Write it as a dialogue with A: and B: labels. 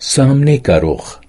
A: सामने का रुख।